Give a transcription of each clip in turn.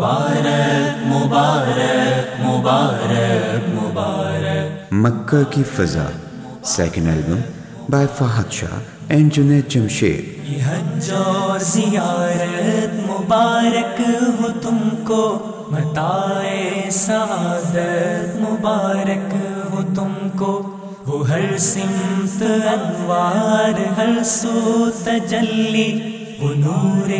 مبارک مبارک مبارک مبارک۔ Makkah کی فضا۔ Second album by Fahad Shah and Junaid Jamshed یہ حج اور زیارت مبارک ہو تم کو۔ متائے سعادت مبارک ہو تم کو۔ وہ ہر سمت انوار ہر سو تجلی۔ نور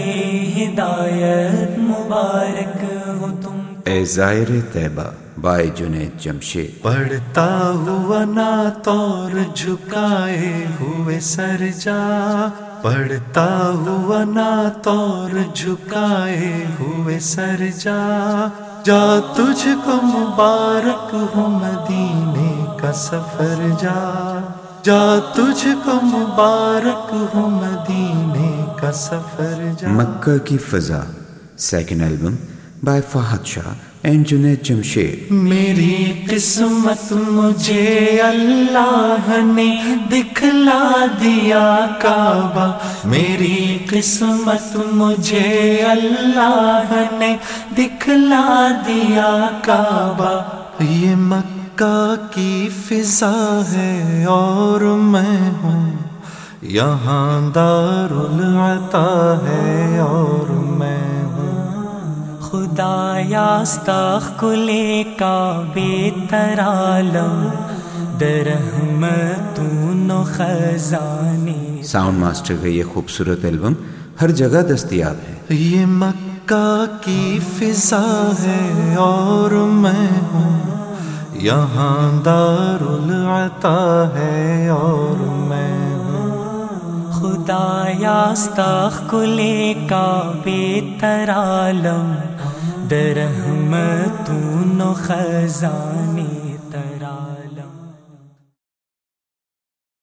ہدایت مبارک ہو تم اے زائر طیبہ بائی جنید جمشید۔ پڑھتا ہوا نا طور جھکائے ہوئے سر جا۔ پڑھتا ہوا نا طور جھکائے ہوئے سر جا۔ جا تجھ کو مبارک ہو مدینے کا سفر جا۔ جا تجھ کو مبارک ہو مدینے مکہ کی فضا second album by Fahad Shah and Junaid Jamshed. میری قسمت مجھے اللہ نے دکھلا دیا کعبہ۔ میری قسمت مجھے اللہ نے دکھلا دیا کعبہ۔ یہ مکہ کی فضا ہے اور میں ہوں یہاں دار العطا ہے اور میں ہوں۔ خدا یاستاخ کلے کا بے ترالم درحمتون و خزانی ساؤنڈ ماسٹر کا یہ خوبصورت البم ہر جگہ دستیاب ہے۔ یہ مکہ کی فضا ہے اور میں ہوں۔ یہاں دار العطا ہے اور میں ہوں خدا یاستاخ کلے کا بے ترالم درحمتون و خزانی ترالم۔